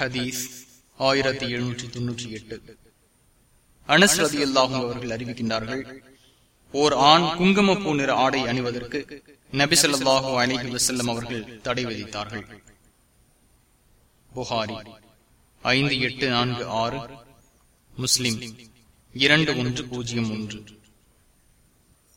ஹதீஸ் ஆயிரத்தி எழுநூற்றி தொன்னூற்றி எட்டு. அனஸ் ரதி அல்லாஹும் அவர்கள் அறிவிக்கின்றார்கள் ஓர் ஆண் குங்கும பூ நிற ஆடை அணிவதற்கு நபிசல்லாஹூ அலிஹி வசல்லம் அவர்கள் தடை விதித்தார்கள். புகாரி ஐந்து எட்டு நான்கு ஆறு முஸ்லிம் இரண்டு ஒன்று பூஜ்ஜியம் ஒன்று.